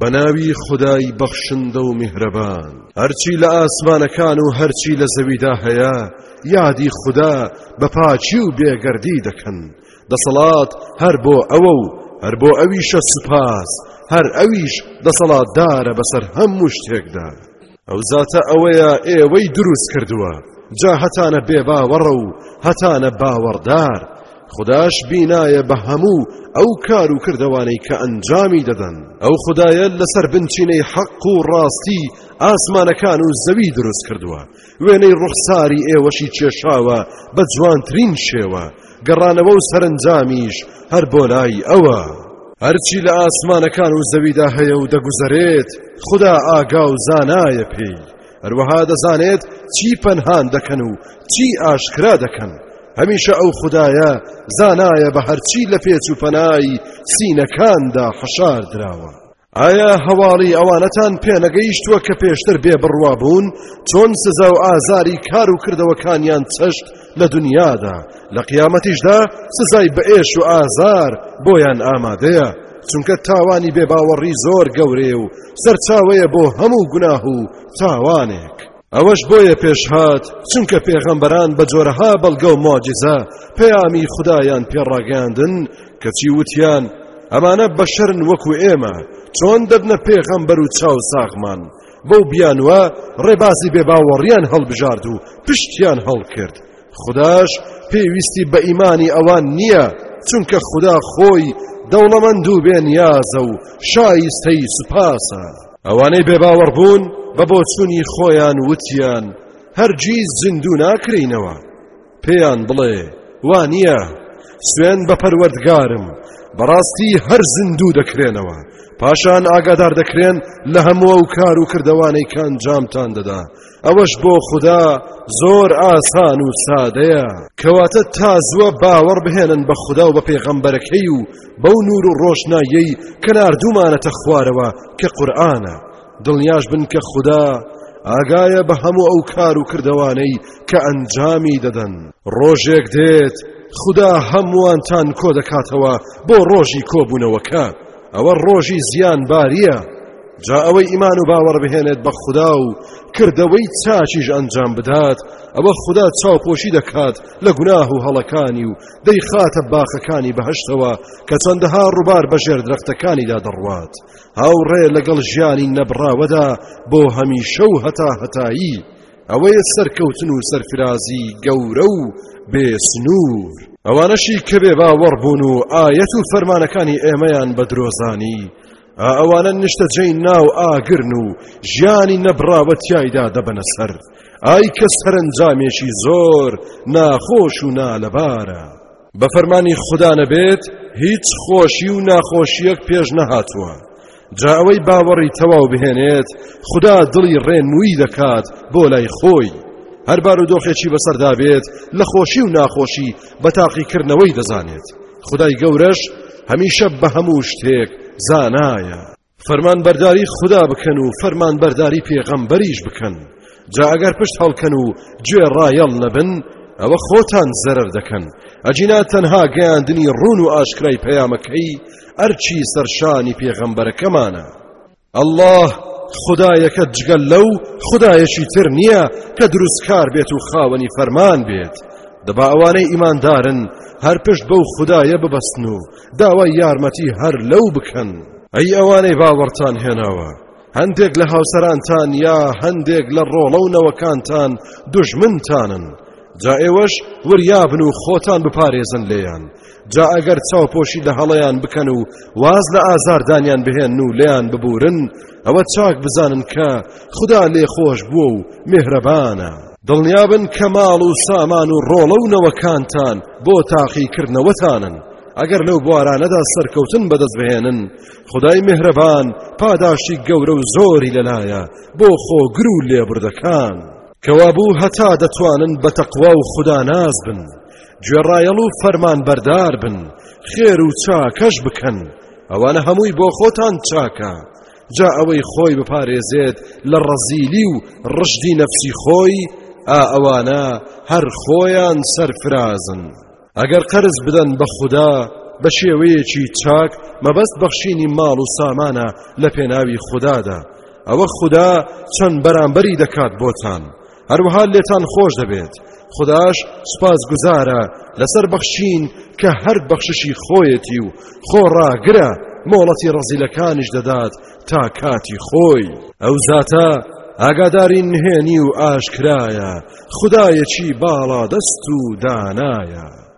بەناوی خودای بەخشندە و میهرەبان هەرچی لە ئاسمانەکان و هەرچی لە زەویدا هەیە یادی خوددا بە پاچی و بێگەردی دەکەن دەسەڵات هەر بۆ ئەوە و هەر بۆ ئەویشە سوپاس هەر ئەویش دەسەڵاتدارە بەسەر هەموو شتێکدا. ئەو زاتە ئەوەیە ئێوەی دروست کردووە جا هەتانە بێ باوەڕە و هەتانە باوەڕدار خداش بینایە بە هەموو ئەو کار و کردوانەی کە ئەنجامی دەدەن ئەو خدایە لەسەر بنچینەی حەق و ڕاستی ئاسمانەکان و زەوی دروست کردووە وێنەی ڕوخساری ئێوەشی کێشاوە بە جوانترین شێوە گەڕانەوە و سەرنجامیش هەر بۆ لای ئەوە هەرچی لە ئاسمانەکان و زەویدا هەیە و دەگوزەرێت خدا ئاگا و زانایە پێی هەروەها دەزانێت چی پەنهان دەکەن و چی ئاشکرا دەکەن هەمیشە ئەو خدایە زانایە بە هەرچی لە پێچ و پەنای سینەکاندا حەشار دراوە ئایا هەواڵی ئەوانەتان پێنەگەیشتووە کە پێشتر بێ بڕوا بوون چۆن سزا و ئازاری کار و کردەوەکانیان چەشت لە دنیادا لە قیامەتیشدا سزای بەئێش و ئازار بۆیان ئامادەیە چونکە تاوانی بێباوەڕی زۆر گەورەیە و سەرچاوەیە بۆ هەموو گوناه و تاوانێک ئەوەش بۆیە پێشهات چونکە پێغەمبەران بە جۆرەها بەڵگە و مۆجزە پەیامی خودایان پێڕاگەیاندن کەچی وتیان ئەمانە بەشەرن وەکو ئێمە چۆن دەبنە پێغەمبەر و چاو ساغمان بەو بیانوە ڕێبازی بێباوەڕیان هەڵبژارد و پشتیان هەڵکرد خداش پێویستی بە ئیمانی ئەوان نییە چونکە خدا خۆی دەوڵەمەند و بێنیازە و شایستەی سوپاسە. ئەوانەی بێباوەڕ بوون بە بۆچوونی خۆیان وتیان هەرگیز زیندوو ناکرینەوە پێیان بڵێ وا نییە سوێن بە پەروەردگارم بەڕاستی هەر زیندوو دەکرێنەوە پاشان ئاگادار دەکرێن لە هەموو و کار و کردوانەی کە ئەنجامتان دەدا ئەوەش بۆ خوددا زۆر ئاسان و سادەیە کەواتە تا زووە باوەڕ بهێنن بە خوددا و بە پێغەمبەرەکەی و بەو نور و ڕۆشنایەی کە ناردوومانەتە خوارەوە کە قورآانە دڵنیاش بن کە خوددا ئاگایە بە هەموو ئەو کار و کردوانەی کە ئەنجامی دەدەن ڕۆژێک دێت خوددا هەمووانتان کۆ دەکاتەوە بۆ ڕۆژی کۆبوونەوەکە ئەوە ڕۆژی زیان باریە جا ئەوەی ئیمان و باوەڕ بهێنێت بە خوددا و کردەوەی چاچیش ئەنجام بدات ئەوە خوددا چاوپۆشی دەکات لە گوناه و هەڵەکانی و دەی خاتە باخەکانی بەهشتەوە کە چەندەها ڕووبار بەژێر درەختەکانیدا دەڕوات هاوڕێ لەگەڵ ژیانی نەبراوەدا بۆ هەمیشە و هەتا هەتایی ئەوەیە سەرکەوتن و سەرفرازی گەورە و بێ سنوور ئەوانەشی کە بێ باوەڕبوون و ئایەت و فەرمانەکانی ئێمەیان بە درۆزانی ئەوانە نیشتەجێی ناو ئاگرن و ژیانی نەبراوە تایدا دەبەنە سەر ئای کە سەرنجامێکی زۆر ناخۆش و نالەبارە بە فەرمانی خودا نەبێت هیچ خۆشی و ناخۆشیەک پێش نەهاتووە جا ئەوەی باوەڕی تەواو بهێنێت خدا دڵی ڕێنمووی دەکات بۆ لای خۆی هەر بار و دۆخێکی بەسەردا بێت لە خۆشی و ناخۆشی بە تاقیکردنەوەی دەزانێت خدای گەورەش هەمیشە بە هەموو شتێک زانایە فرمان برداری خدا بکەن و فرمان برداری پێغەمبەریش بکەن جا ئەگەر پشت هەڵکەن و گوێ ڕایەڵ نەبن ئەوە خۆتان زەرەر دەکەن ئەجینا تەنها گەیاندنی ڕون و ئاشکرای پەیامەکەی ئەرچی سەرشانی پێغەمبەرەکەمانە الله خدایەکە جگەل لەو خدایەکی تر نییە کە دروستکار بێت و خاوەنی فەرمان بێت دەبا ئەوانەی ئیماندارن هەر پشت بەو خدایە ببەستن و داوای یارمەتی هەر لەو بکەن ئەی ئەوانەی باوەڕتان هێناوە هەندێک لە هاوسەرانتان یا هەندێک لە ڕۆڵە و نەوەکانتان دژمنتانن جا ئێوەش وریابن و خۆتان بپارێزن لێیان جا ئەگەر چاوپۆشی لە هەڵەیان بکەن و واز لە ئازاردانیان بهێن و لێیان ببورن ئەوە چاک بزانن کە خدا لێ خۆش بووە و مهرەبانە دڵنیابن کە ماڵ و سامان و ڕۆڵە و نەوەکانتان بۆ تاقیکردنەوەتانن ئەگەر لەو بوارانەدا سەرکەوتن بەدەست بهێنن خدای مهرەبان پاداشی گەورە و زۆری لەلایە بۆ خۆگر و لێبوردەکان کەوابوو هەتا دەتوانن بە تەقوا و خوداناز بن گوێڕایەڵ و فەرمانبەردار بن خێر و چاکەش بکەن ئەوانە هەمووی بۆ خۆتان چاکە جا ئەوەی خۆی بپارێزێت لە ڕەزیلی و ڕژدی نەفسی خۆی ئا ئەوانە هەر خۆیان سەرفرازن ئەگەر قەرز بدەن بە خوددا بە شێوەیەکی چاک مەبەست بەخشینی ماڵ و سامانە لە پێناوی خوددادا ئەوە خوددا چەند بەرامبەری دەکات بۆتان هەروەها لێتان خۆش دەبێت خداش سپاس گوزارە لەسەر بەخشین کە هەر بەخششی خۆیەتی و خۆ ڕاگرە مۆڵەتی ڕەزیلەکانیش دەدات تا کاتی خۆی ئەو زاتە ئاگاداری نهێنی و ئاشکرایە خدایەکی باڵا دەست و دانایە